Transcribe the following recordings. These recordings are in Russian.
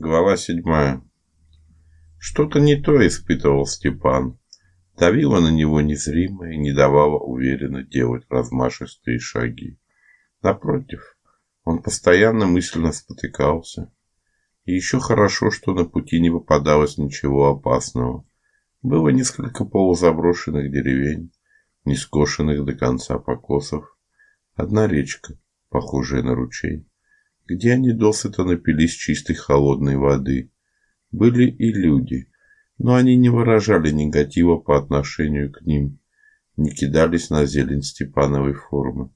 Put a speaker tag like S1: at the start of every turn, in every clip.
S1: Глава седьмая. Что-то не то испытывал Степан. Давила на него незримо и не давала уверенно делать размашистые шаги. Напротив, он постоянно мысленно спотыкался. И еще хорошо, что на пути не попадалось ничего опасного. Было несколько полузаброшенных деревень, не скошенных до конца покосов. Одна речка, похожая на ручей где они досыта напились чистой холодной воды. Были и люди, но они не выражали негатива по отношению к ним, не кидались на зелень Степановой формы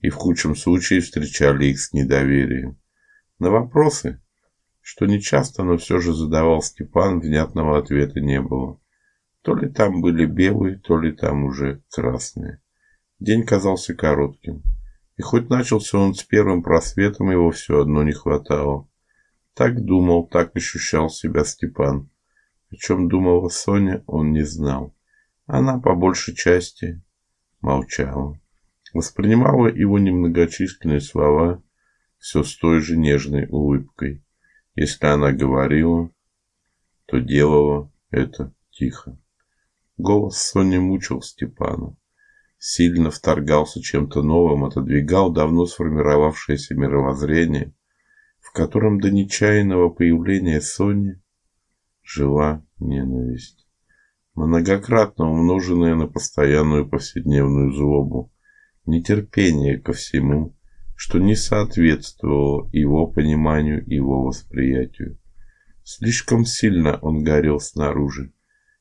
S1: и в худшем случае встречали их с недоверием. На вопросы, что нечасто, но все же задавал Степан, внятного ответа не было. То ли там были белые, то ли там уже красные. День казался коротким. И хоть начался он с первым просветом, его все одно не хватало. Так думал, так ощущал себя Степан. О чем думала Соня, он не знал. Она по большей части молчала. Воспринимала его немногочисленные слова все с той же нежной улыбкой. Если она говорила, то делала это тихо. Голос Сони мучил Степана сильно вторгался чем-то новым, отодвигал давно сформировавшееся мировоззрение, в котором до нечаянного появления Сони жила ненависть, многократно умноженная на постоянную повседневную злобу, нетерпение ко всему, что не соответствовало его пониманию, его восприятию. Слишком сильно он горел снаружи,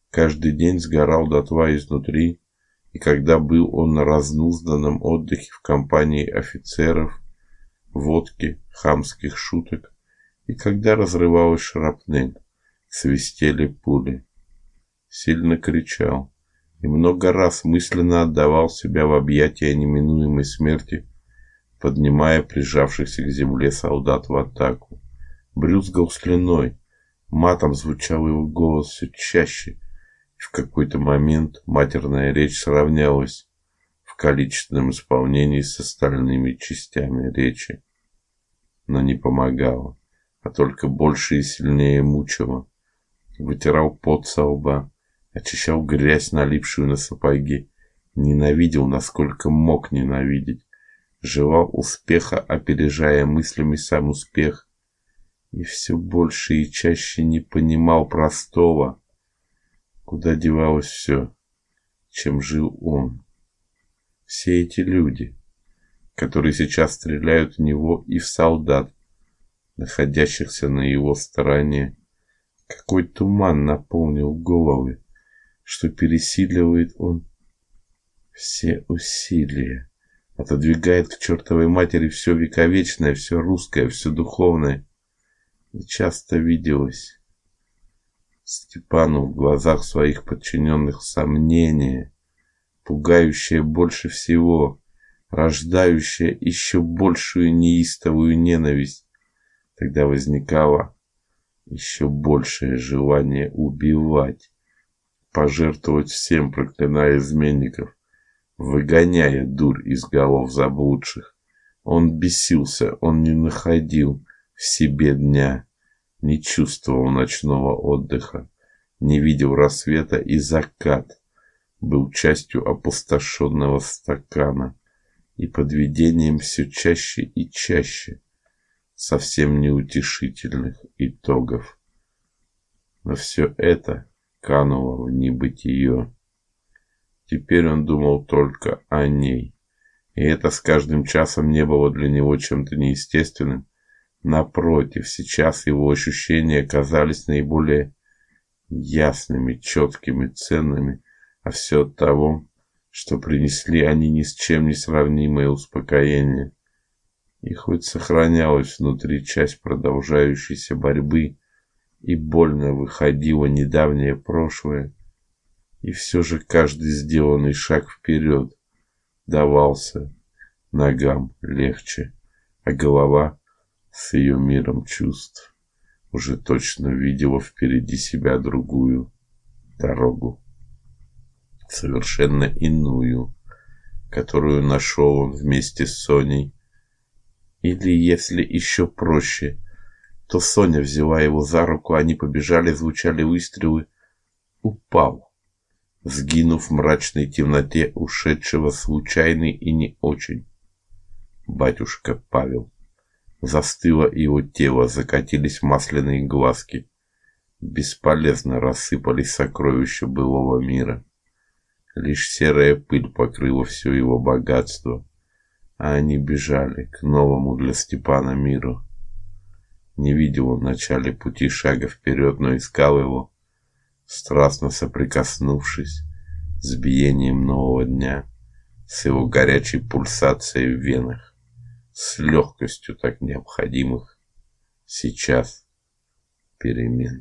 S1: каждый день сгорал дотла изнутри, и когда был он на разнузданном отдыхе в компании офицеров, водки, хамских шуток, и когда разрывалась шрапнель, свистели пули. Сильно кричал и много раз мысленно отдавал себя в объятия неминуемой смерти, поднимая прижавшихся к земле солдат в атаку. Брюзгал слюной, матом звучал его голос все чаще, в какой-то момент матерная речь сравнялась в количественном исполнении с остальными частями речи, но не помогала, а только больше и сильнее мучила. Вытирал пот со лба, очищал грязь, налипшую на сапоги, ненавидел, насколько мог ненавидеть, желал успеха, опережая мыслями сам успех, и все больше и чаще не понимал простого Куда девалось все, чем жил он? Все эти люди, которые сейчас стреляют в него и в солдат, находящихся на его стороне. Какой туман наполнил головы, что пересиливает он все усилия, отодвигает к чертовой матери все вековечное, все русское, все духовное. И часто виделось Степану в глазах своих подчиненных сомнение, пугающее больше всего, рождающее еще большую неистовую ненависть. Тогда возникало еще большее желание убивать, пожертвовать всем, проклиная изменников, выгоняя дурь из голов заблудших. Он бесился, он не находил в себе дня не чувствовал ночного отдыха, не видел рассвета и закат был частью опустошенного стакана и подведением все чаще и чаще совсем неутешительных итогов. Но все это кануло в небытие. Теперь он думал только о ней, и это с каждым часом не было для него чем-то неестественным Напротив, сейчас его ощущения казались наиболее ясными, четкими, ценными, а все от того, что принесли они ни с чем не сравнимое успокоение. И хоть сохранялась внутри часть продолжающейся борьбы, и больно выходило недавнее прошлое, и все же каждый сделанный шаг вперед давался ногам легче, а голова с ее миром чувств уже точно видела впереди себя другую дорогу, совершенно иную, которую нашел он вместе с Соней, или, если еще проще, то Соня взяла его за руку, они побежали, звучали выстрелы. Упал, сгинув в мрачной темноте ушедшего случайный и не очень. Батюшка Павел. Застыло его тело, закатились масляные глазки. Бесполезно рассыпались сокровища былого мира. Лишь серая пыль покрыла все его богатство, а они бежали к новому для Степана миру. Не видел он в начале пути шага вперед, но искал его, страстно соприкоснувшись с биением нового дня, с его горячей пульсацией в венах, с легкостью так необходимых сейчас перемен.